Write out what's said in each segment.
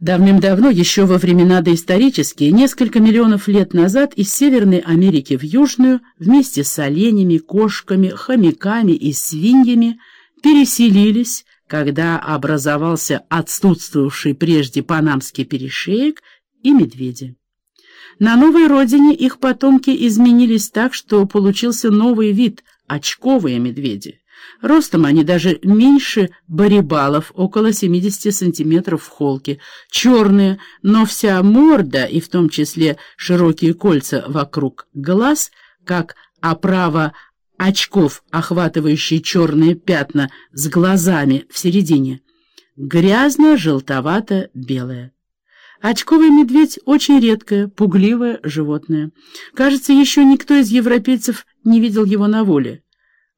Давным-давно, еще во времена доисторические, несколько миллионов лет назад из Северной Америки в Южную вместе с оленями, кошками, хомяками и свиньями переселились, когда образовался отсутствовавший прежде Панамский перешеек и медведи. На новой родине их потомки изменились так, что получился новый вид – очковые медведи. Ростом они даже меньше барибалов, около 70 сантиметров в холке, черные, но вся морда, и в том числе широкие кольца вокруг глаз, как оправа очков, охватывающие черные пятна с глазами в середине, грязно-желтовато-белое. Очковый медведь — очень редкое, пугливое животное. Кажется, еще никто из европейцев не видел его на воле.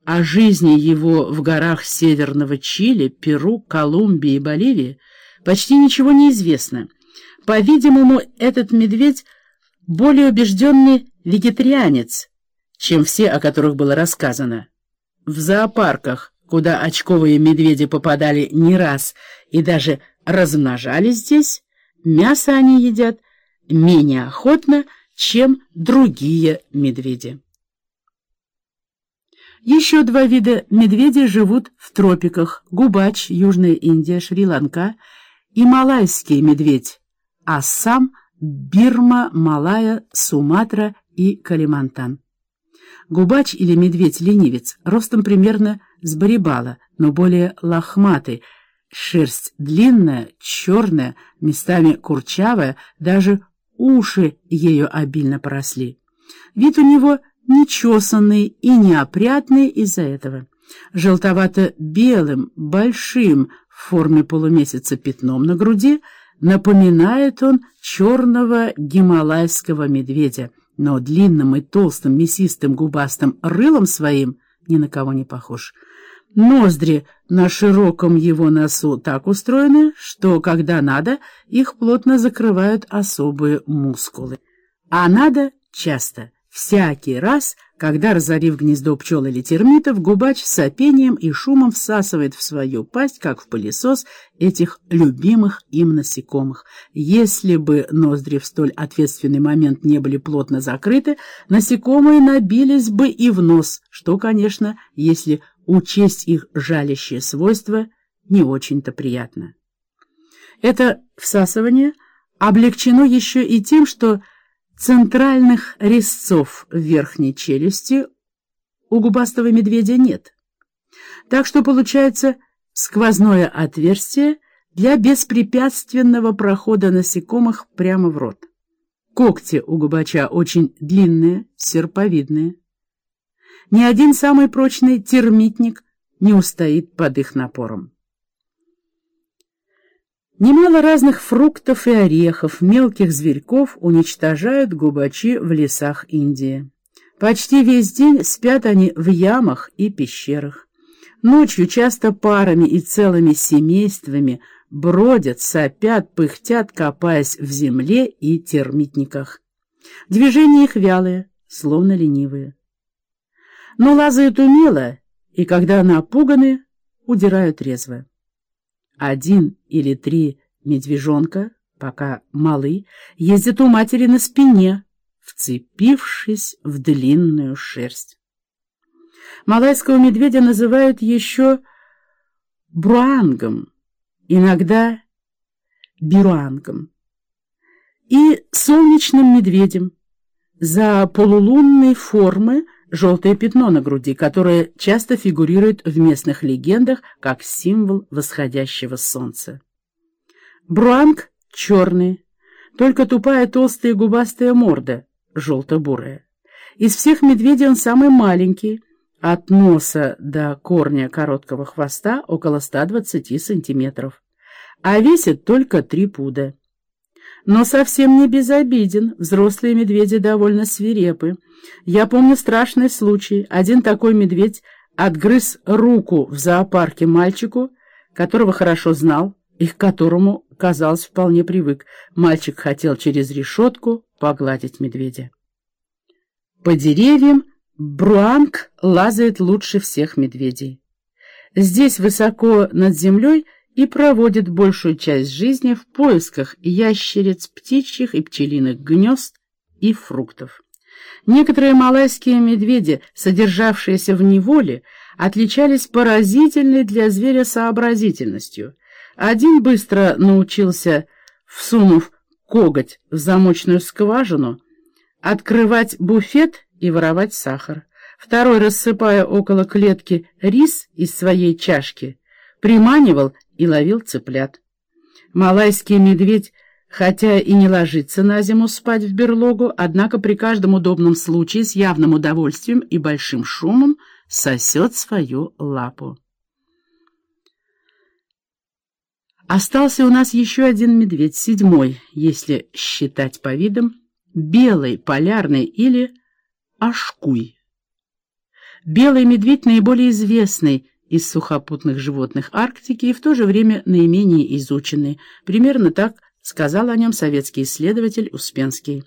О жизни его в горах северного Чили, Перу, Колумбии и Боливии почти ничего не известно. По-видимому, этот медведь более убежденный вегетарианец, чем все, о которых было рассказано. В зоопарках, куда очковые медведи попадали не раз и даже размножались здесь, мясо они едят менее охотно, чем другие медведи. Еще два вида медведей живут в тропиках – губач, Южная Индия, Шри-Ланка и малайский медведь – Ассам, Бирма, Малая, Суматра и Калимантан. Губач или медведь-ленивец ростом примерно с барибала, но более лохматый, шерсть длинная, черная, местами курчавая, даже уши ею обильно поросли. Вид у него – нечесанный и неопрятный из-за этого. Желтовато-белым, большим, в форме полумесяца пятном на груди, напоминает он черного гималайского медведя, но длинным и толстым, мясистым губастым рылом своим ни на кого не похож. Ноздри на широком его носу так устроены, что, когда надо, их плотно закрывают особые мускулы. А надо часто — Всякий раз, когда, разорив гнездо пчел или термитов, губач с сопением и шумом всасывает в свою пасть, как в пылесос, этих любимых им насекомых. Если бы ноздри в столь ответственный момент не были плотно закрыты, насекомые набились бы и в нос, что, конечно, если учесть их жалящие свойства, не очень-то приятно. Это всасывание облегчено еще и тем, что Центральных резцов верхней челюсти у губастого медведя нет. Так что получается сквозное отверстие для беспрепятственного прохода насекомых прямо в рот. Когти у губача очень длинные, серповидные. Ни один самый прочный термитник не устоит под их напором. Немало разных фруктов и орехов, мелких зверьков уничтожают губачи в лесах Индии. Почти весь день спят они в ямах и пещерах. Ночью часто парами и целыми семействами бродят, сопят, пыхтят, копаясь в земле и термитниках. Движения их вялые, словно ленивые. Но лазают умело, и когда напуганы, удирают резво один или три медвежонка, пока малы, ездят у матери на спине, вцепившись в длинную шерсть. Малайского медведя называют еще бруангом, иногда бируангом, и солнечным медведем за полулунной формы желтое пятно на груди, которое часто фигурирует в местных легендах как символ восходящего солнца. Бруанг черный, только тупая толстая губастая морда, желто-бурая. Из всех медведей он самый маленький, от носа до корня короткого хвоста около 120 сантиметров, а весит только 3 пуда. Но совсем не безобиден, взрослые медведи довольно свирепы. Я помню страшный случай. Один такой медведь отгрыз руку в зоопарке мальчику, которого хорошо знал и к которому, казалось, вполне привык. Мальчик хотел через решетку погладить медведя. По деревьям Бруанг лазает лучше всех медведей. Здесь, высоко над землей, и проводит большую часть жизни в поисках ящериц, птичьих и пчелиных гнезд и фруктов. Некоторые малайские медведи, содержавшиеся в неволе, отличались поразительной для зверя сообразительностью. Один быстро научился, всунув коготь в замочную скважину, открывать буфет и воровать сахар. Второй, рассыпая около клетки рис из своей чашки, приманивал и ловил цыплят. Малайский медведь, хотя и не ложится на зиму спать в берлогу, однако при каждом удобном случае с явным удовольствием и большим шумом сосет свою лапу. Остался у нас еще один медведь, седьмой, если считать по видам, белый, полярный или ашкуй. Белый медведь наиболее известный из сухопутных животных Арктики и в то же время наименее изученный. Примерно так сказал о нем советский исследователь Успенский.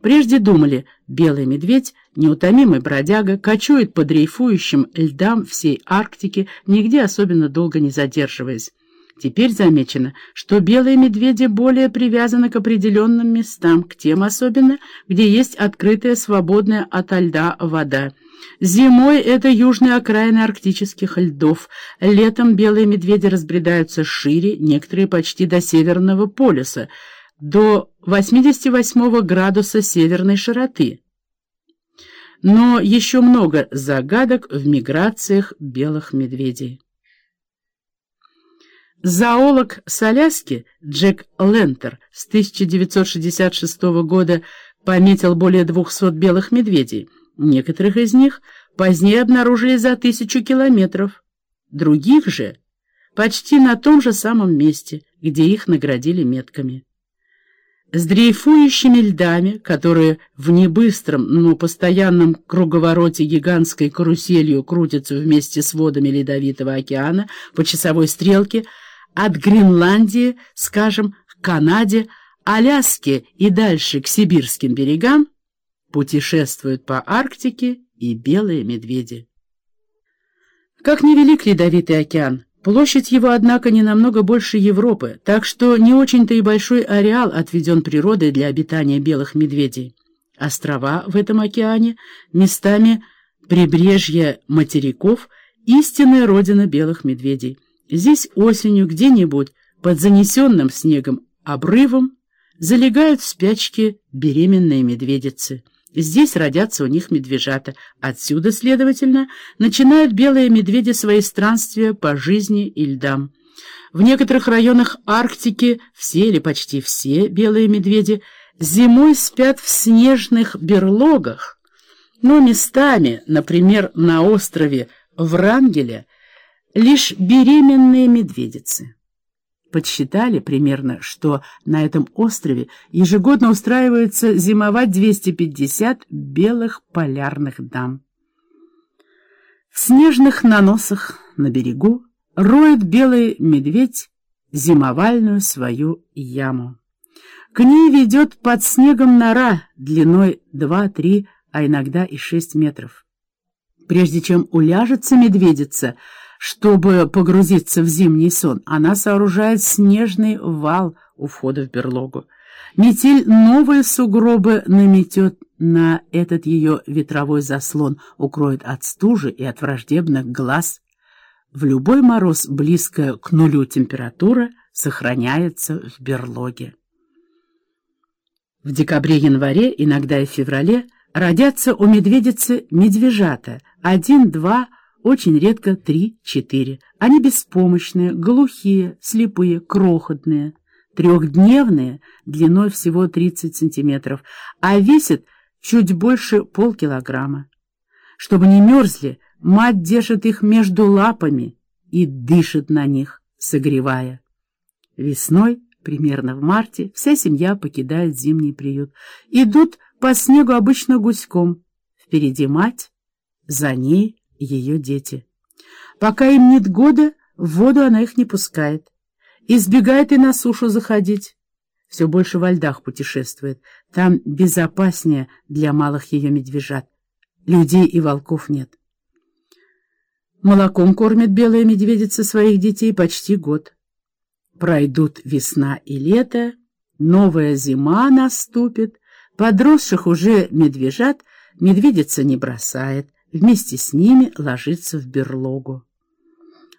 Прежде думали, белый медведь, неутомимый бродяга, кочует по дрейфующим льдам всей Арктики, нигде особенно долго не задерживаясь. Теперь замечено, что белые медведи более привязаны к определенным местам, к тем особенно, где есть открытая, свободная от льда вода. Зимой это южные окраины арктических льдов, летом белые медведи разбредаются шире, некоторые почти до Северного полюса, до 88 градуса северной широты. Но еще много загадок в миграциях белых медведей. Зоолог с Аляски Джек Лентер с 1966 года пометил более 200 белых медведей. Некоторых из них позднее обнаружили за тысячу километров, других же почти на том же самом месте, где их наградили метками. С дрейфующими льдами, которые в небыстром, но постоянном круговороте гигантской каруселью крутятся вместе с водами Ледовитого океана по часовой стрелке, от Гренландии, скажем, к Канаде, Аляске и дальше к сибирским берегам, путешествуют по Арктике и белые медведи. Как невелик Ледовитый океан, площадь его, однако, не намного больше Европы, так что не очень-то и большой ареал отведен природой для обитания белых медведей. Острова в этом океане, местами прибрежья материков, истинная родина белых медведей. Здесь осенью где-нибудь под занесенным снегом обрывом залегают в спячке беременные медведицы. Здесь родятся у них медвежата. Отсюда, следовательно, начинают белые медведи свои странствия по жизни и льдам. В некоторых районах Арктики все или почти все белые медведи зимой спят в снежных берлогах, но местами, например, на острове Врангеля, лишь беременные медведицы. Подсчитали примерно, что на этом острове ежегодно устраивается зимовать 250 белых полярных дам. В снежных наносах на берегу роет белый медведь зимовальную свою яму. К ней ведет под снегом нора длиной 2-3, а иногда и 6 метров. Прежде чем уляжется медведица, чтобы погрузиться в зимний сон, она сооружает снежный вал у входа в берлогу. Метель новые сугробы наметет на этот ее ветровой заслон, укроет от стужи и от враждебных глаз. В любой мороз близкая к нулю температура сохраняется в берлоге. В декабре-январе, иногда и в феврале, родятся у медведицы медвежата, один-два очень редко три-четыре. Они беспомощные, глухие, слепые, крохотные, трехдневные, длиной всего 30 сантиметров, а весят чуть больше полкилограмма. Чтобы не мерзли, мать держит их между лапами и дышит на них, согревая. Весной, примерно в марте, вся семья покидает зимний приют. Идут по снегу обычно гуськом. Впереди мать, за ней ее дети. Пока им нет года, в воду она их не пускает. Избегает и на сушу заходить. Все больше во льдах путешествует. Там безопаснее для малых ее медвежат. Людей и волков нет. Молоком кормит белая медведица своих детей почти год. Пройдут весна и лето, новая зима наступит, подросших уже медвежат медведица не бросает, вместе с ними ложится в берлогу.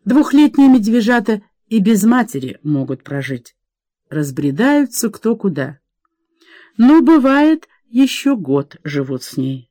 Двухлетние медвежата и без матери могут прожить. Разбредаются кто куда. Но бывает, еще год живут с ней.